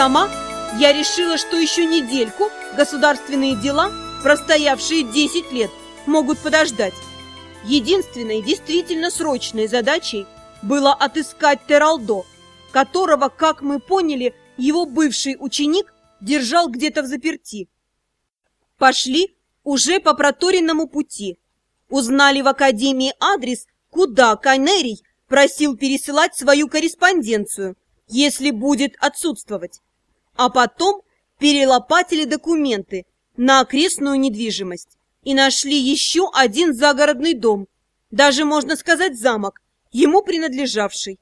сама, я решила, что еще недельку государственные дела, простоявшие 10 лет, могут подождать. Единственной действительно срочной задачей было отыскать Тералдо, которого, как мы поняли, его бывший ученик держал где-то в заперти. Пошли уже по проторенному пути. Узнали в академии адрес, куда Канерий просил пересылать свою корреспонденцию, если будет отсутствовать. А потом перелопатили документы на окрестную недвижимость и нашли еще один загородный дом, даже, можно сказать, замок, ему принадлежавший.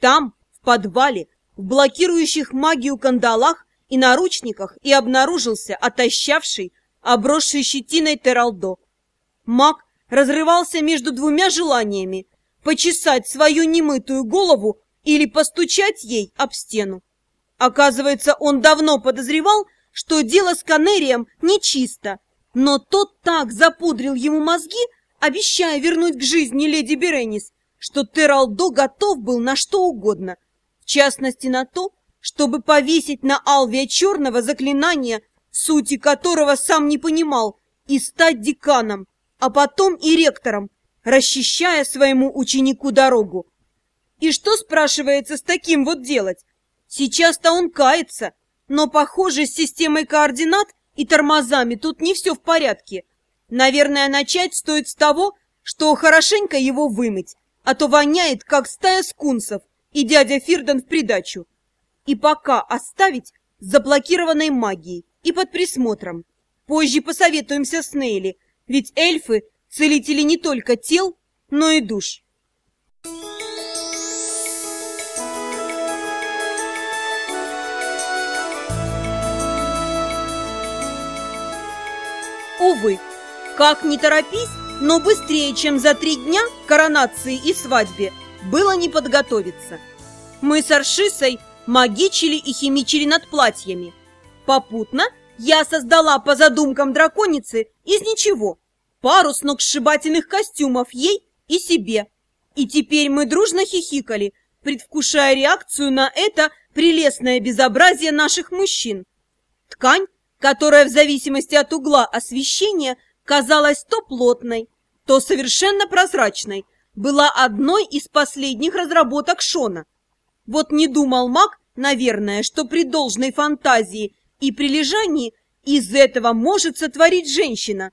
Там, в подвале, в блокирующих магию кандалах и наручниках и обнаружился отощавший, обросший щетиной Тералдо. Маг разрывался между двумя желаниями – почесать свою немытую голову или постучать ей об стену. Оказывается, он давно подозревал, что дело с Канерием нечисто, но тот так запудрил ему мозги, обещая вернуть к жизни леди Беренис, что Тералдо готов был на что угодно, в частности на то, чтобы повесить на Алвия черного заклинание, сути которого сам не понимал, и стать деканом, а потом и ректором, расчищая своему ученику дорогу. И что, спрашивается, с таким вот делать? Сейчас-то он кается, но, похоже, с системой координат и тормозами тут не все в порядке. Наверное, начать стоит с того, что хорошенько его вымыть, а то воняет, как стая скунсов, и дядя Фирден в придачу и пока оставить заблокированной магией и под присмотром. Позже посоветуемся с Нейли, ведь эльфы – целители не только тел, но и душ. Увы, как ни торопись, но быстрее, чем за три дня коронации и свадьбе, было не подготовиться. Мы с Аршисой магичили и химичили над платьями. Попутно я создала по задумкам драконицы из ничего пару сногсшибательных костюмов ей и себе. И теперь мы дружно хихикали, предвкушая реакцию на это прелестное безобразие наших мужчин. Ткань, которая в зависимости от угла освещения казалась то плотной, то совершенно прозрачной, была одной из последних разработок Шона – вот не думал маг, наверное, что при должной фантазии и прилежании из этого может сотворить женщина.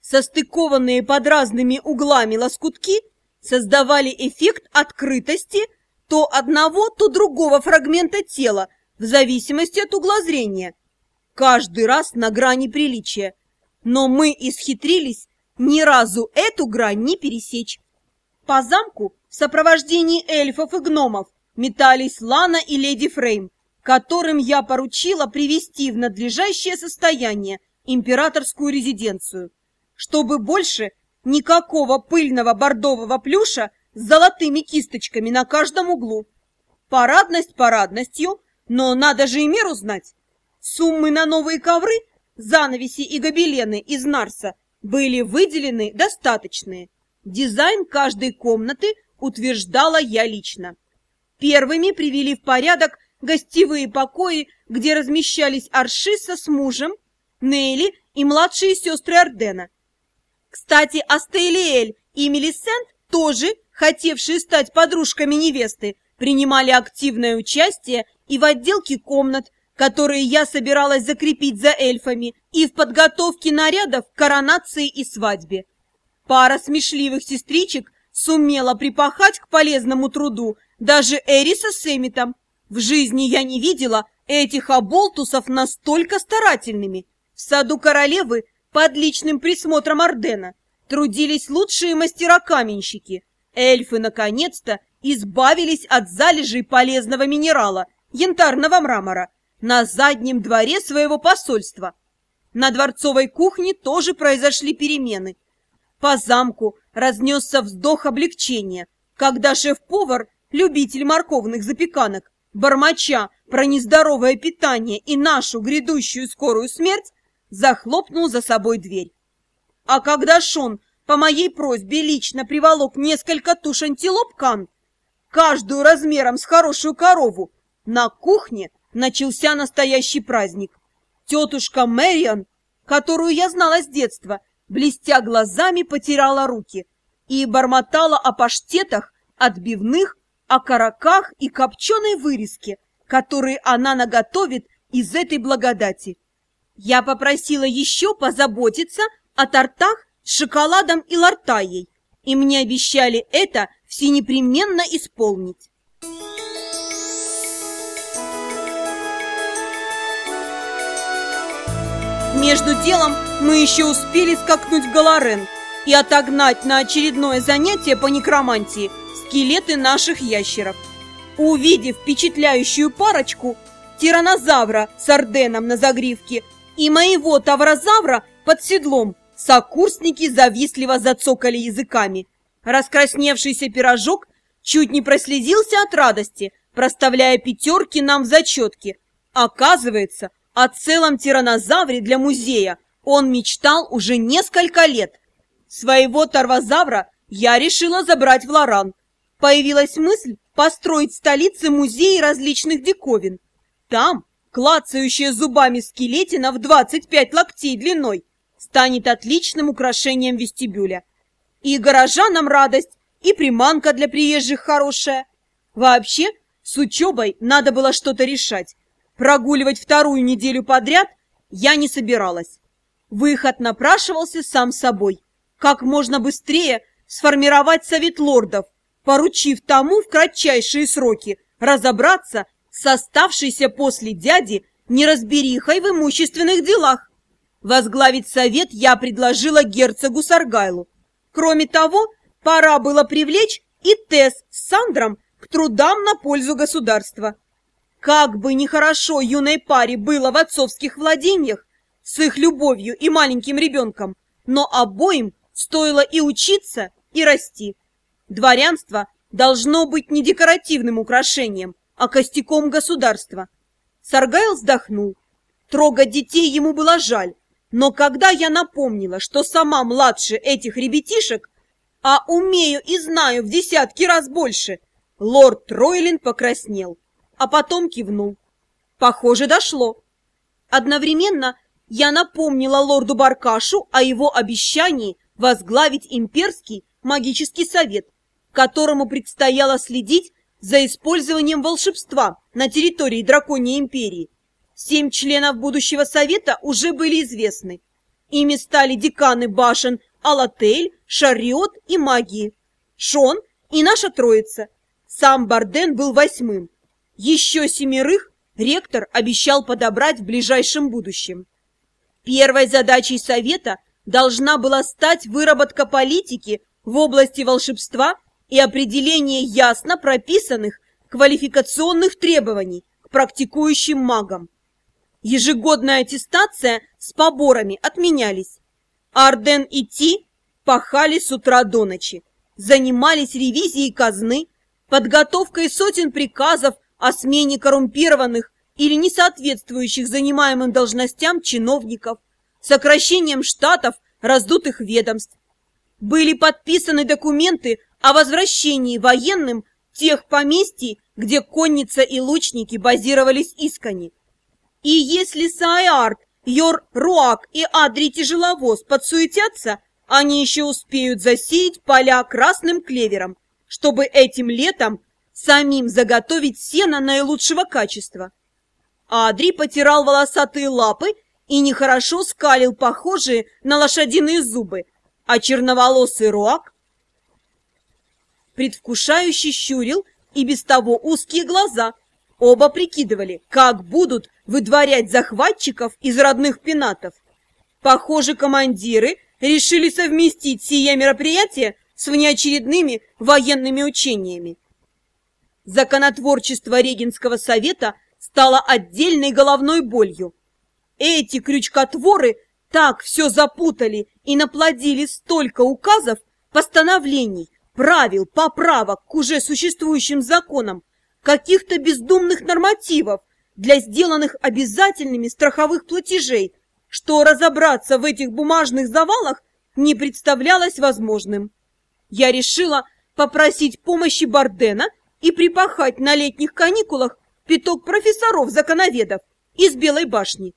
Состыкованные под разными углами лоскутки создавали эффект открытости то одного, то другого фрагмента тела, в зависимости от угла зрения. Каждый раз на грани приличия. Но мы исхитрились ни разу эту грань не пересечь. По замку в сопровождении эльфов и гномов метались Лана и леди Фрейм, которым я поручила привести в надлежащее состояние императорскую резиденцию, чтобы больше никакого пыльного бордового плюша с золотыми кисточками на каждом углу. Парадность парадностью, но надо же и меру знать. Суммы на новые ковры, занавеси и гобелены из Нарса были выделены достаточные. Дизайн каждой комнаты утверждала я лично. Первыми привели в порядок гостевые покои, где размещались Аршиса с мужем, Нейли и младшие сестры Ардена. Кстати, Астейлиэль и Мелисент, тоже хотевшие стать подружками невесты, принимали активное участие и в отделке комнат, которые я собиралась закрепить за эльфами, и в подготовке нарядов к коронации и свадьбе. Пара смешливых сестричек сумела припахать к полезному труду даже Эриса с Эмитом. В жизни я не видела этих оболтусов настолько старательными. В саду королевы под личным присмотром Ордена трудились лучшие мастера-каменщики. Эльфы, наконец-то, избавились от залежей полезного минерала, янтарного мрамора, на заднем дворе своего посольства. На дворцовой кухне тоже произошли перемены. По замку разнесся вздох облегчения, когда шеф-повар любитель морковных запеканок, бормоча про нездоровое питание и нашу грядущую скорую смерть, захлопнул за собой дверь. А когда Шон по моей просьбе лично приволок несколько туш антилоп кан, каждую размером с хорошую корову, на кухне начался настоящий праздник. Тетушка Мэриан, которую я знала с детства, блестя глазами, потеряла руки и бормотала о паштетах, отбивных, о караках и копченой вырезке, которые она наготовит из этой благодати. Я попросила еще позаботиться о тортах с шоколадом и лартаей, и мне обещали это все непременно исполнить. Между делом мы еще успели скакнуть Галарен и отогнать на очередное занятие по некромантии скелеты наших ящеров. Увидев впечатляющую парочку, тиранозавра с орденом на загривке и моего таврозавра под седлом, сокурсники завистливо зацокали языками. Раскрасневшийся пирожок чуть не прослезился от радости, проставляя пятерки нам в зачетке. Оказывается, о целом тиранозавре для музея он мечтал уже несколько лет. Своего торвозавра я решила забрать в Лоран. Появилась мысль построить в музей различных диковин. Там клацающая зубами скелетина в 25 локтей длиной станет отличным украшением вестибюля. И горожанам радость, и приманка для приезжих хорошая. Вообще, с учебой надо было что-то решать. Прогуливать вторую неделю подряд я не собиралась. Выход напрашивался сам собой. Как можно быстрее сформировать совет лордов, поручив тому в кратчайшие сроки разобраться с оставшейся после дяди неразберихой в имущественных делах. Возглавить совет я предложила герцогу Саргайлу. Кроме того, пора было привлечь и Тесс с Сандром к трудам на пользу государства. Как бы нехорошо юной паре было в отцовских владениях с их любовью и маленьким ребенком, но обоим стоило и учиться, и расти. Дворянство должно быть не декоративным украшением, а костяком государства. Саргайл вздохнул. Трогать детей ему было жаль, но когда я напомнила, что сама младше этих ребятишек, а умею и знаю в десятки раз больше, лорд Тройлин покраснел а потом кивнул. Похоже, дошло. Одновременно я напомнила лорду Баркашу о его обещании возглавить имперский магический совет, которому предстояло следить за использованием волшебства на территории Драконьей империи. Семь членов будущего совета уже были известны. Ими стали деканы башен Алатель, Шариот и магии, Шон и наша троица. Сам Барден был восьмым. Еще семерых ректор обещал подобрать в ближайшем будущем. Первой задачей совета должна была стать выработка политики в области волшебства и определение ясно прописанных квалификационных требований к практикующим магам. Ежегодная аттестация с поборами отменялись. Арден и Ти пахали с утра до ночи, занимались ревизией казны, подготовкой сотен приказов о смене коррумпированных или несоответствующих занимаемым должностям чиновников, сокращением штатов раздутых ведомств. Были подписаны документы о возвращении военным тех поместий, где конница и лучники базировались искренне. И если Саиарт, Йор Руак и Адри Тяжеловоз подсуетятся, они еще успеют засеять поля красным клевером, чтобы этим летом самим заготовить сено наилучшего качества. Адри потирал волосатые лапы и нехорошо скалил похожие на лошадиные зубы, а черноволосый Руак предвкушающе щурил и без того узкие глаза. Оба прикидывали, как будут выдворять захватчиков из родных пенатов. Похоже, командиры решили совместить сие мероприятие с внеочередными военными учениями. Законотворчество Регенского совета стало отдельной головной болью. Эти крючкотворы так все запутали и наплодили столько указов, постановлений, правил, поправок к уже существующим законам, каких-то бездумных нормативов для сделанных обязательными страховых платежей, что разобраться в этих бумажных завалах не представлялось возможным. Я решила попросить помощи Бардена и припахать на летних каникулах пяток профессоров-законоведов из Белой башни.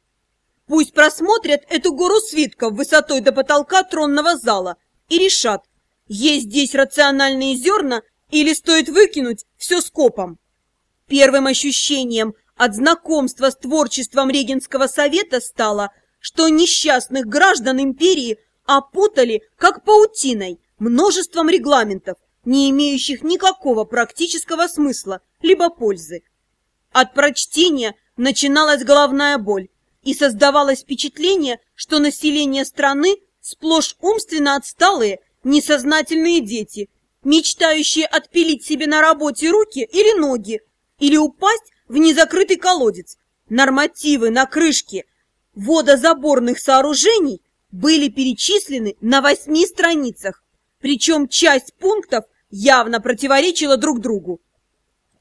Пусть просмотрят эту гору свитков высотой до потолка тронного зала и решат, есть здесь рациональные зерна или стоит выкинуть все скопом. Первым ощущением от знакомства с творчеством Регенского совета стало, что несчастных граждан империи опутали, как паутиной, множеством регламентов, не имеющих никакого практического смысла либо пользы. От прочтения начиналась головная боль, и создавалось впечатление, что население страны сплошь умственно отсталые, несознательные дети, мечтающие отпилить себе на работе руки или ноги, или упасть в незакрытый колодец. Нормативы на крышке водозаборных сооружений были перечислены на восьми страницах, причем часть пунктов явно противоречила друг другу.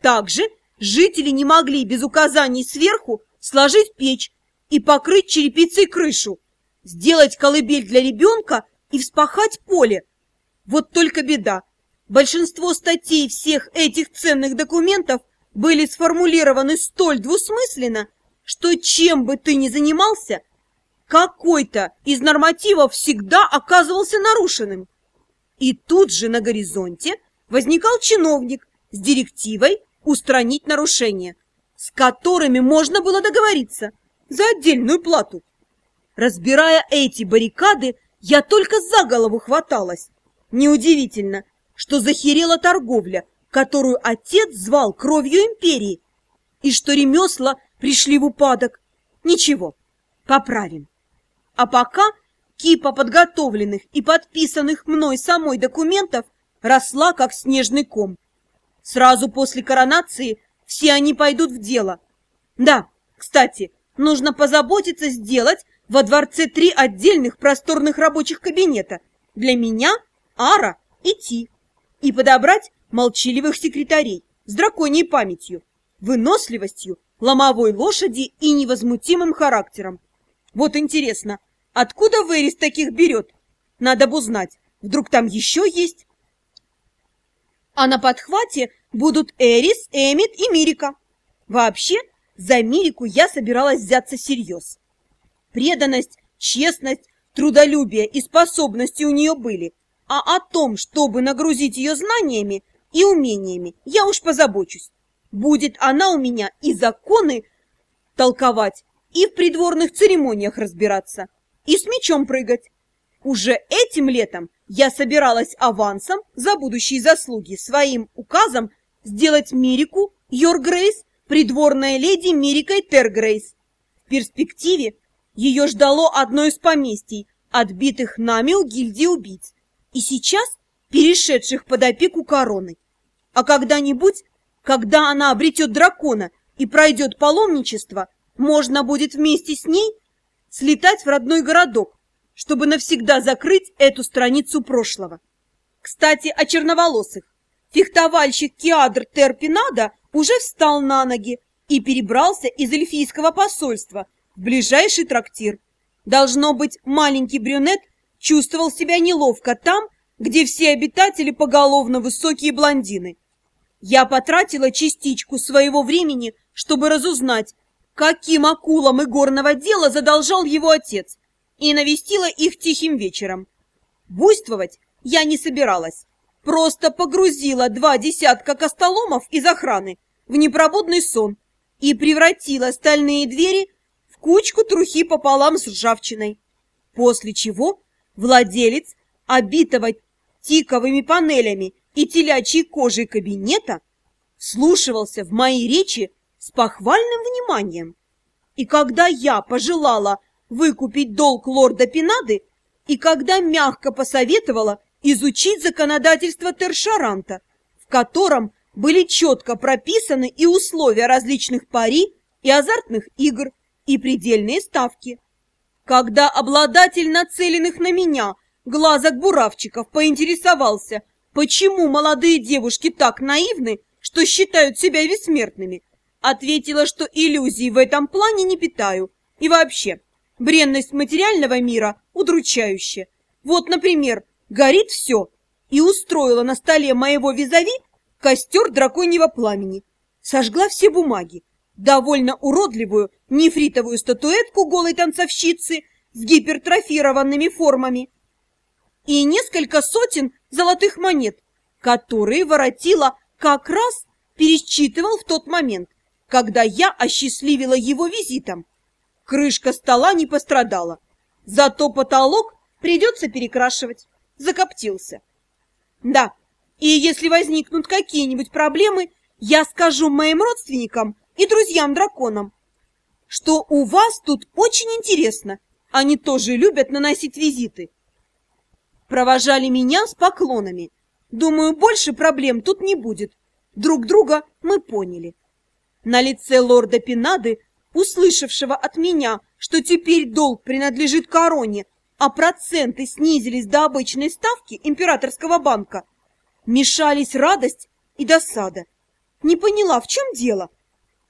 Также жители не могли без указаний сверху сложить печь и покрыть черепицей крышу, сделать колыбель для ребенка и вспахать поле. Вот только беда. Большинство статей всех этих ценных документов были сформулированы столь двусмысленно, что чем бы ты ни занимался, какой-то из нормативов всегда оказывался нарушенным. И тут же на горизонте возникал чиновник с директивой устранить нарушения, с которыми можно было договориться за отдельную плату. Разбирая эти баррикады, я только за голову хваталась. Неудивительно, что захерела торговля, которую отец звал кровью империи, и что ремесла пришли в упадок. Ничего, поправим. А пока кипа подготовленных и подписанных мной самой документов росла, как снежный ком. Сразу после коронации все они пойдут в дело. Да, кстати, нужно позаботиться сделать во дворце три отдельных просторных рабочих кабинета для меня, Ара и Ти, и подобрать молчаливых секретарей с драконьей памятью, выносливостью, ломовой лошади и невозмутимым характером. Вот интересно, откуда Вэрис таких берет? Надо бы узнать, вдруг там еще есть? А на подхвате будут Эрис, Эмит и Мирика. Вообще, за Мирику я собиралась взяться всерьез. Преданность, честность, трудолюбие и способности у нее были, а о том, чтобы нагрузить ее знаниями и умениями, я уж позабочусь. Будет она у меня и законы толковать, и в придворных церемониях разбираться, и с мечом прыгать. Уже этим летом я собиралась авансом за будущие заслуги своим указом сделать Мирику, Йоргрейс, придворная леди Мирикой Тергрейс. В перспективе ее ждало одно из поместий, отбитых нами у гильдии убийц, и сейчас перешедших под опеку короны. А когда-нибудь, когда она обретет дракона и пройдет паломничество, можно будет вместе с ней слетать в родной городок, чтобы навсегда закрыть эту страницу прошлого. Кстати, о черноволосых. Фехтовальщик Киадр Терпинада уже встал на ноги и перебрался из эльфийского посольства в ближайший трактир. Должно быть, маленький брюнет чувствовал себя неловко там, где все обитатели поголовно высокие блондины. Я потратила частичку своего времени, чтобы разузнать, каким акулам игорного дела задолжал его отец, и навестила их тихим вечером. Буйствовать я не собиралась, просто погрузила два десятка костоломов из охраны в непробудный сон и превратила стальные двери в кучку трухи пополам с ржавчиной, после чего владелец обитого тиковыми панелями и телячьей кожей кабинета слушивался в мои речи с похвальным вниманием. И когда я пожелала выкупить долг лорда Пинады, и когда мягко посоветовала изучить законодательство Тершаранта, в котором были четко прописаны и условия различных пари и азартных игр, и предельные ставки. Когда обладатель нацеленных на меня глазок буравчиков поинтересовался, почему молодые девушки так наивны, что считают себя бессмертными, ответила, что иллюзий в этом плане не питаю. И вообще, бренность материального мира удручающая. Вот, например, горит все, и устроила на столе моего визави костер драконьего пламени. Сожгла все бумаги, довольно уродливую нефритовую статуэтку голой танцовщицы с гипертрофированными формами и несколько сотен золотых монет, которые воротила как раз пересчитывал в тот момент, когда я осчастливила его визитом. Крышка стола не пострадала, зато потолок придется перекрашивать. Закоптился. Да, и если возникнут какие-нибудь проблемы, я скажу моим родственникам и друзьям-драконам, что у вас тут очень интересно. Они тоже любят наносить визиты. Провожали меня с поклонами. Думаю, больше проблем тут не будет. Друг друга мы поняли. На лице лорда Пинады, услышавшего от меня, что теперь долг принадлежит короне, а проценты снизились до обычной ставки императорского банка, мешались радость и досада. Не поняла, в чем дело?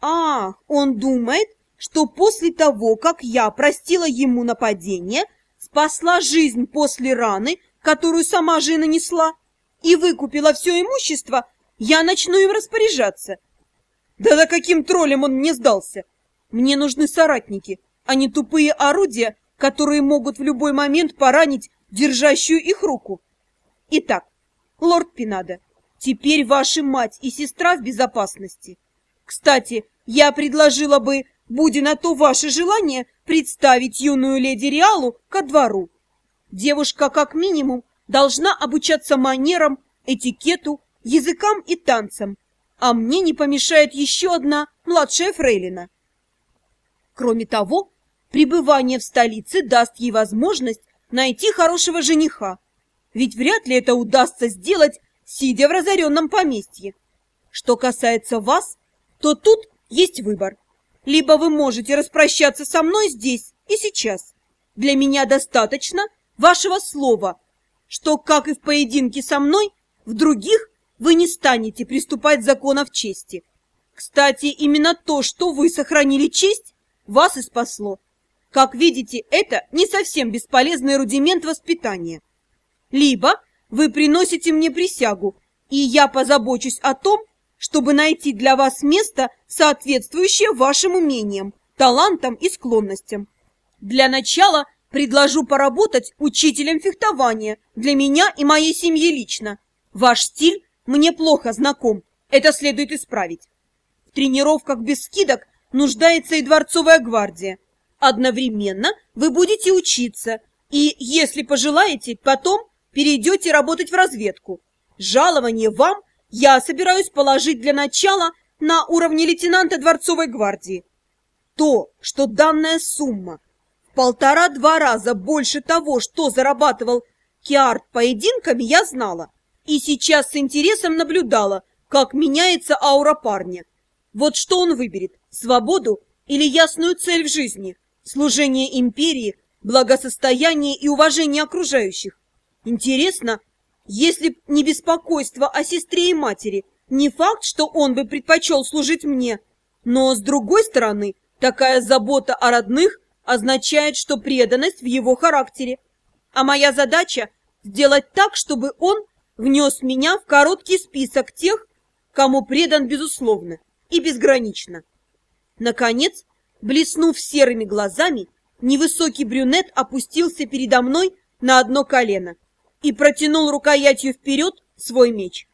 Ах, он думает, что после того, как я простила ему нападение, спасла жизнь после раны, которую сама же и нанесла, и выкупила все имущество, я начну им распоряжаться. Да за каким троллем он мне сдался? Мне нужны соратники, а не тупые орудия, которые могут в любой момент поранить держащую их руку. Итак, лорд Пинада, теперь ваша мать и сестра в безопасности. Кстати, я предложила бы, будя на то ваше желание, представить юную леди Реалу ко двору. Девушка, как минимум, должна обучаться манерам, этикету языкам и танцам, а мне не помешает еще одна младшая фрейлина. Кроме того, пребывание в столице даст ей возможность найти хорошего жениха, ведь вряд ли это удастся сделать, сидя в разоренном поместье. Что касается вас, то тут есть выбор. Либо вы можете распрощаться со мной здесь и сейчас. Для меня достаточно вашего слова, что, как и в поединке со мной, в других вы не станете приступать законов чести. Кстати, именно то, что вы сохранили честь, вас и спасло. Как видите, это не совсем бесполезный рудимент воспитания. Либо вы приносите мне присягу, и я позабочусь о том, чтобы найти для вас место, соответствующее вашим умениям, талантам и склонностям. Для начала предложу поработать учителем фехтования для меня и моей семьи лично. Ваш стиль мне плохо знаком, это следует исправить. В тренировках без скидок нуждается и дворцовая гвардия. Одновременно вы будете учиться, и, если пожелаете, потом перейдете работать в разведку. Жалование вам я собираюсь положить для начала на уровне лейтенанта дворцовой гвардии. То, что данная сумма в полтора-два раза больше того, что зарабатывал Киарт поединками, я знала и сейчас с интересом наблюдала, как меняется аура парня. Вот что он выберет – свободу или ясную цель в жизни, служение империи, благосостояние и уважение окружающих. Интересно, если б не беспокойство о сестре и матери, не факт, что он бы предпочел служить мне. Но, с другой стороны, такая забота о родных означает, что преданность в его характере. А моя задача – сделать так, чтобы он внес меня в короткий список тех, кому предан безусловно и безгранично. Наконец, блеснув серыми глазами, невысокий брюнет опустился передо мной на одно колено и протянул рукоятью вперед свой меч.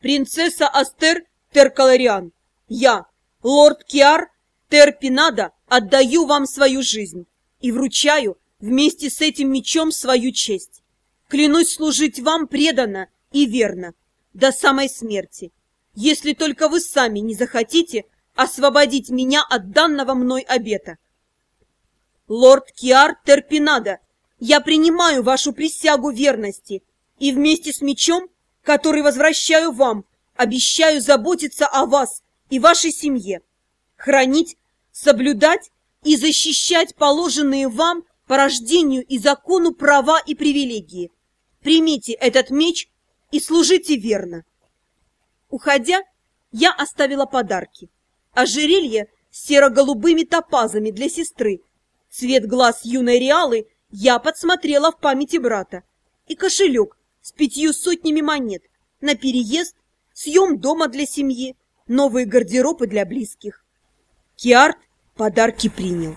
«Принцесса Астер Теркалариан, я, лорд Киар Терпинада, отдаю вам свою жизнь и вручаю вместе с этим мечом свою честь. Клянусь служить вам преданно и верно, до самой смерти, если только вы сами не захотите освободить меня от данного мной обета. Лорд Киар Терпинада, я принимаю вашу присягу верности и вместе с мечом, который возвращаю вам, обещаю заботиться о вас и вашей семье, хранить, соблюдать и защищать положенные вам по рождению и закону права и привилегии. Примите этот меч и служите верно. Уходя, я оставила подарки. Ожерелье с серо-голубыми топазами для сестры. Цвет глаз юной Реалы я подсмотрела в памяти брата. И кошелек с пятью сотнями монет на переезд, съем дома для семьи, новые гардеробы для близких. Киарт подарки принял.